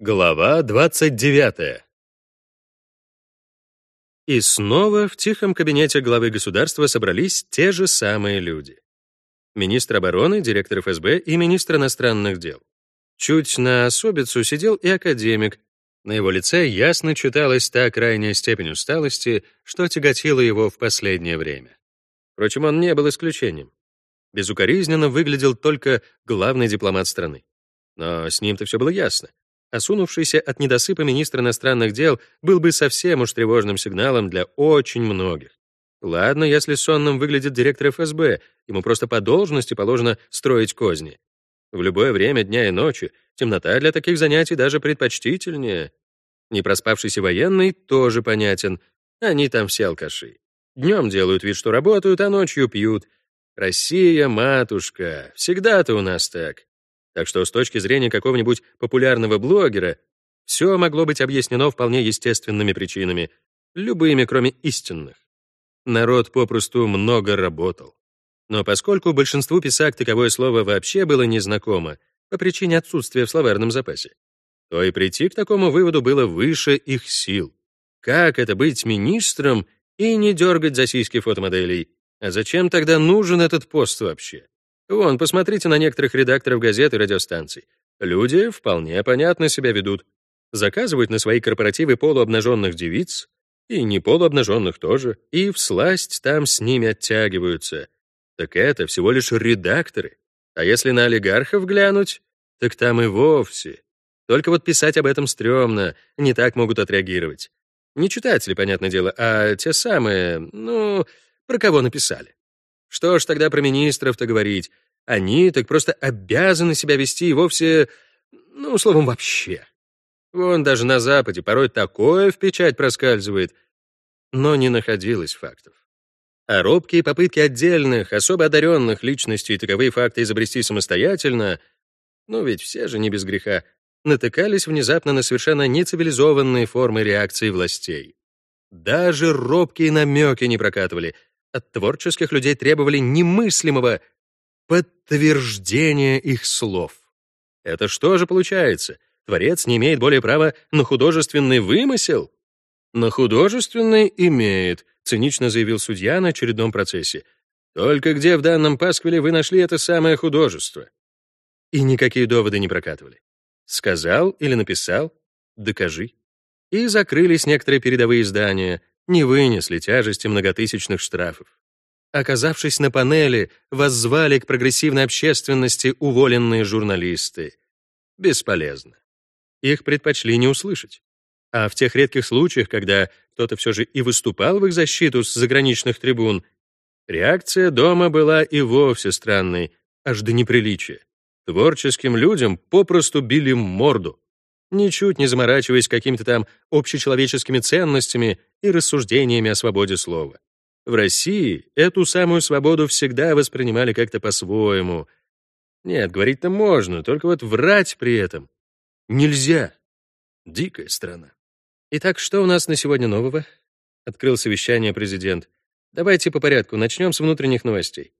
Глава 29. И снова в тихом кабинете главы государства собрались те же самые люди. Министр обороны, директор ФСБ и министр иностранных дел. Чуть на особицу сидел и академик. На его лице ясно читалась та крайняя степень усталости, что тяготила его в последнее время. Впрочем, он не был исключением. Безукоризненно выглядел только главный дипломат страны. Но с ним-то все было ясно. Осунувшийся от недосыпа министр иностранных дел был бы совсем уж тревожным сигналом для очень многих. Ладно, если сонным выглядит директор ФСБ, ему просто по должности положено строить козни. В любое время дня и ночи темнота для таких занятий даже предпочтительнее. Непроспавшийся военный тоже понятен. Они там все алкаши. Днем делают вид, что работают, а ночью пьют. Россия, матушка, всегда-то у нас так. Так что с точки зрения какого-нибудь популярного блогера все могло быть объяснено вполне естественными причинами, любыми, кроме истинных. Народ попросту много работал. Но поскольку большинству писак таковое слово вообще было незнакомо по причине отсутствия в словарном запасе, то и прийти к такому выводу было выше их сил. Как это быть министром и не дергать за сиськи фотомоделей? А зачем тогда нужен этот пост вообще? Вон, посмотрите на некоторых редакторов газет и радиостанций. Люди вполне понятно себя ведут. Заказывают на свои корпоративы полуобнаженных девиц, и не полуобнаженных тоже, и всласть там с ними оттягиваются. Так это всего лишь редакторы. А если на олигархов глянуть, так там и вовсе. Только вот писать об этом стрёмно, не так могут отреагировать. Не читатели, понятное дело, а те самые, ну, про кого написали. Что ж тогда про министров-то говорить? Они так просто обязаны себя вести и вовсе, ну, словом, вообще. Вон даже на Западе порой такое в печать проскальзывает, но не находилось фактов. А робкие попытки отдельных, особо одаренных личностей таковые факты изобрести самостоятельно, ну ведь все же не без греха, натыкались внезапно на совершенно нецивилизованные формы реакции властей. Даже робкие намеки не прокатывали — от творческих людей требовали немыслимого подтверждения их слов. Это что же получается? Творец не имеет более права на художественный вымысел? На художественный имеет, цинично заявил судья на очередном процессе. Только где в данном пасквиле вы нашли это самое художество? И никакие доводы не прокатывали. Сказал или написал — докажи. И закрылись некоторые передовые издания, не вынесли тяжести многотысячных штрафов. Оказавшись на панели, воззвали к прогрессивной общественности уволенные журналисты. Бесполезно. Их предпочли не услышать. А в тех редких случаях, когда кто-то все же и выступал в их защиту с заграничных трибун, реакция дома была и вовсе странной, аж до неприличия. Творческим людям попросту били морду ничуть не заморачиваясь какими-то там общечеловеческими ценностями и рассуждениями о свободе слова. В России эту самую свободу всегда воспринимали как-то по-своему. Нет, говорить-то можно, только вот врать при этом нельзя. Дикая страна. Итак, что у нас на сегодня нового? Открыл совещание президент. Давайте по порядку, начнем с внутренних новостей.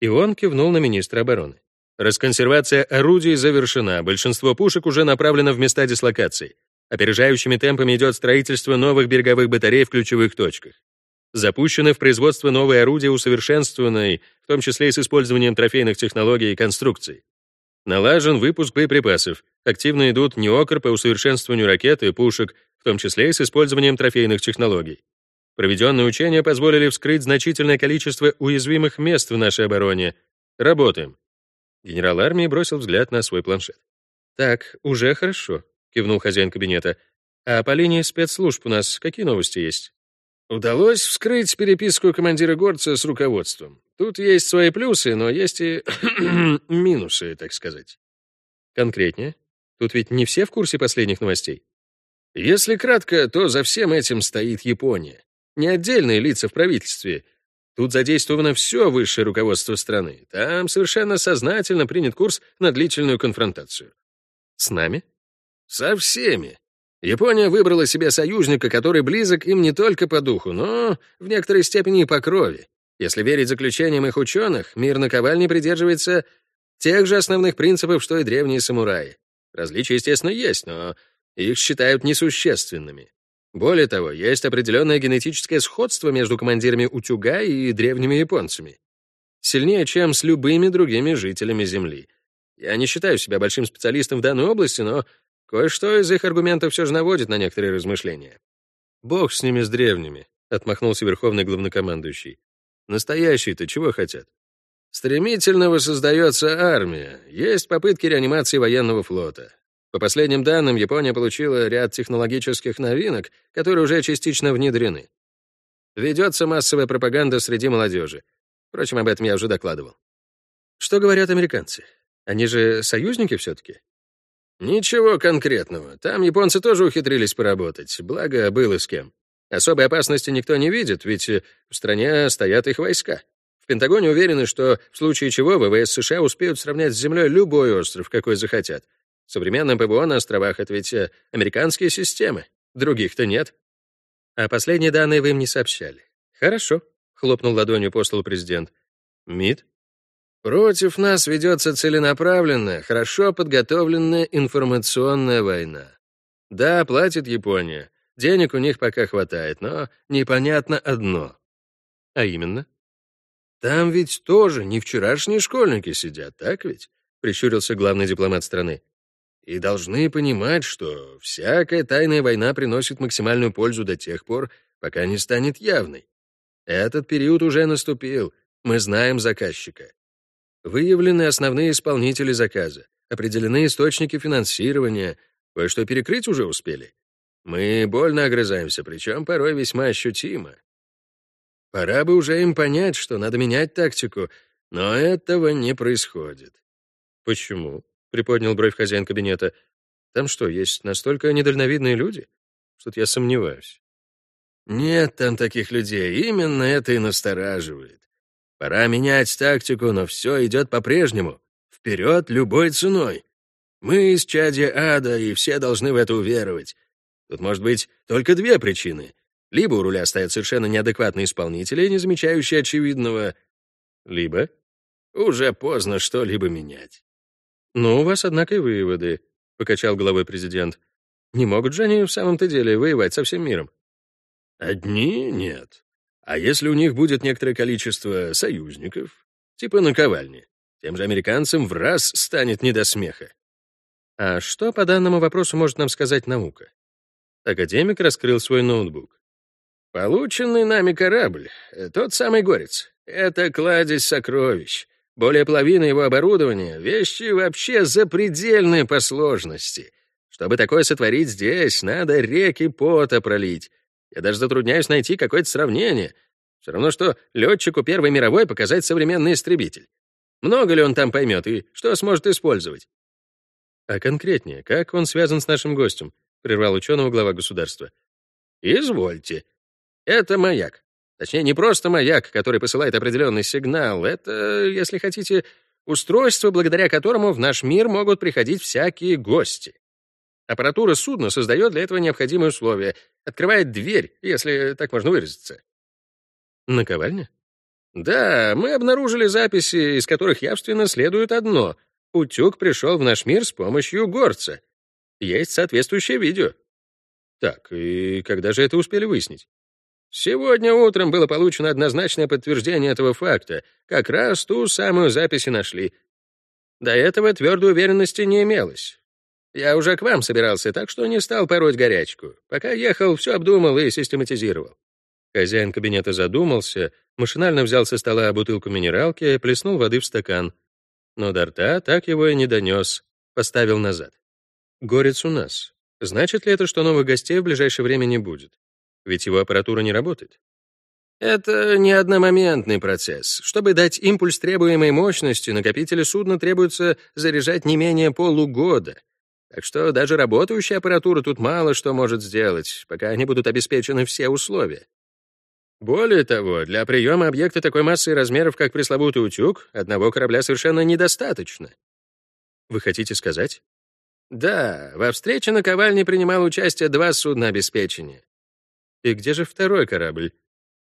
И он кивнул на министра обороны. Расконсервация орудий завершена, большинство пушек уже направлено в места дислокации. Опережающими темпами идет строительство новых береговых батарей в ключевых точках. Запущены в производство новые орудия усовершенствованной, в том числе и с использованием трофейных технологий и конструкций. Налажен выпуск боеприпасов. Активно идут неокр по усовершенствованию ракет и пушек, в том числе и с использованием трофейных технологий. Проведенные учения позволили вскрыть значительное количество уязвимых мест в нашей обороне. Работаем. Генерал армии бросил взгляд на свой планшет. «Так, уже хорошо», — кивнул хозяин кабинета. «А по линии спецслужб у нас какие новости есть?» Удалось вскрыть переписку командира горца с руководством. Тут есть свои плюсы, но есть и минусы, так сказать. Конкретнее? Тут ведь не все в курсе последних новостей. Если кратко, то за всем этим стоит Япония. Не отдельные лица в правительстве, Тут задействовано все высшее руководство страны. Там совершенно сознательно принят курс на длительную конфронтацию. С нами? Со всеми. Япония выбрала себе союзника, который близок им не только по духу, но в некоторой степени и по крови. Если верить заключениям их ученых, мир наковальни придерживается тех же основных принципов, что и древние самураи. Различия, естественно, есть, но Их считают несущественными. Более того, есть определенное генетическое сходство между командирами утюга и древними японцами. Сильнее, чем с любыми другими жителями Земли. Я не считаю себя большим специалистом в данной области, но кое-что из их аргументов все же наводит на некоторые размышления. «Бог с ними, с древними», — отмахнулся верховный главнокомандующий. «Настоящие-то чего хотят?» «Стремительно воссоздается армия. Есть попытки реанимации военного флота. По последним данным, Япония получила ряд технологических новинок, которые уже частично внедрены. Ведется массовая пропаганда среди молодежи. Впрочем, об этом я уже докладывал. Что говорят американцы? Они же союзники все-таки? Ничего конкретного. Там японцы тоже ухитрились поработать, благо было с кем. Особой опасности никто не видит, ведь в стране стоят их войска. В Пентагоне уверены, что в случае чего ВВС США успеют сравнять с землей любой остров, какой захотят. Современным ПВО на островах — это ведь э, американские системы. Других-то нет. А последние данные вы им не сообщали. Хорошо, — хлопнул ладонью по столу президент. МИД? Против нас ведется целенаправленная, хорошо подготовленная информационная война. Да, платит Япония. Денег у них пока хватает, но непонятно одно. А именно? Там ведь тоже не вчерашние школьники сидят, так ведь? Прищурился главный дипломат страны и должны понимать, что всякая тайная война приносит максимальную пользу до тех пор, пока не станет явной. Этот период уже наступил, мы знаем заказчика. Выявлены основные исполнители заказа, определены источники финансирования, кое-что перекрыть уже успели. Мы больно огрызаемся, причем порой весьма ощутимо. Пора бы уже им понять, что надо менять тактику, но этого не происходит. Почему? приподнял бровь хозяин кабинета. Там что, есть настолько недальновидные люди? Что-то я сомневаюсь. Нет там таких людей, именно это и настораживает. Пора менять тактику, но все идет по-прежнему. Вперед любой ценой. Мы из чади ада, и все должны в это уверовать. Тут может быть только две причины. Либо у руля стоят совершенно неадекватные исполнители, не замечающие очевидного, либо уже поздно что-либо менять. «Ну, у вас, однако, и выводы», — покачал головой президент. «Не могут же они в самом-то деле воевать со всем миром?» «Одни — нет. А если у них будет некоторое количество союзников, типа наковальни, тем же американцам в раз станет не до смеха». «А что по данному вопросу может нам сказать наука?» Академик раскрыл свой ноутбук. «Полученный нами корабль, тот самый горец, это кладезь сокровищ. Более половины его оборудования — вещи вообще запредельные по сложности. Чтобы такое сотворить здесь, надо реки пота пролить. Я даже затрудняюсь найти какое-то сравнение. Все равно, что летчику Первой мировой показать современный истребитель. Много ли он там поймет и что сможет использовать? А конкретнее, как он связан с нашим гостем? Прервал ученого глава государства. Извольте. Это маяк. Точнее, не просто маяк, который посылает определенный сигнал. Это, если хотите, устройство, благодаря которому в наш мир могут приходить всякие гости. Аппаратура судна создает для этого необходимые условия, открывает дверь, если так можно выразиться. Наковальня? Да, мы обнаружили записи, из которых явственно следует одно. Утюг пришел в наш мир с помощью горца. Есть соответствующее видео. Так, и когда же это успели выяснить? Сегодня утром было получено однозначное подтверждение этого факта. Как раз ту самую запись и нашли. До этого твердой уверенности не имелось. Я уже к вам собирался, так что не стал пороть горячку. Пока ехал, все обдумал и систематизировал. Хозяин кабинета задумался, машинально взял со стола бутылку минералки, плеснул воды в стакан. Но до рта так его и не донес, поставил назад. Горец у нас. Значит ли это, что новых гостей в ближайшее время не будет? Ведь его аппаратура не работает. Это не одномоментный процесс. Чтобы дать импульс требуемой мощности, накопители судна требуется заряжать не менее полугода. Так что даже работающая аппаратура тут мало что может сделать, пока они будут обеспечены все условия. Более того, для приема объекта такой массы и размеров, как пресловутый утюг, одного корабля совершенно недостаточно. Вы хотите сказать? Да, во встрече на ковальне принимал участие два судна обеспечения. И где же второй корабль?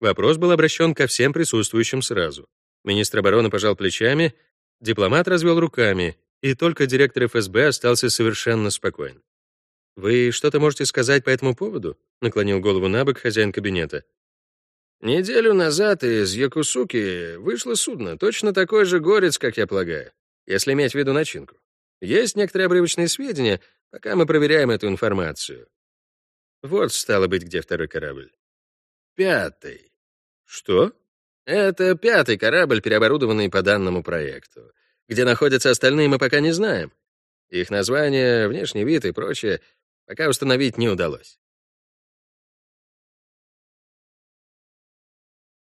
Вопрос был обращен ко всем присутствующим сразу. Министр обороны пожал плечами, дипломат развел руками, и только директор ФСБ остался совершенно спокоен. «Вы что-то можете сказать по этому поводу?» — наклонил голову на бок хозяин кабинета. «Неделю назад из Якусуки вышло судно, точно такой же горец, как я полагаю, если иметь в виду начинку. Есть некоторые обрывочные сведения, пока мы проверяем эту информацию. Вот, стало быть, где второй корабль. Пятый. Что? Это пятый корабль, переоборудованный по данному проекту. Где находятся остальные, мы пока не знаем. Их название, внешний вид и прочее пока установить не удалось.